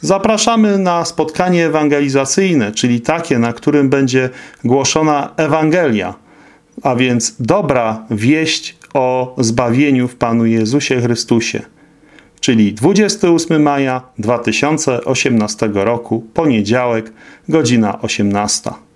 Zapraszamy na spotkanie ewangelizacyjne, czyli takie, na którym będzie głoszona Ewangelia, a więc dobra wieść o zbawieniu w Panu Jezusie Chrystusie, czyli 28 maja 2018 roku, poniedziałek, godzina 18.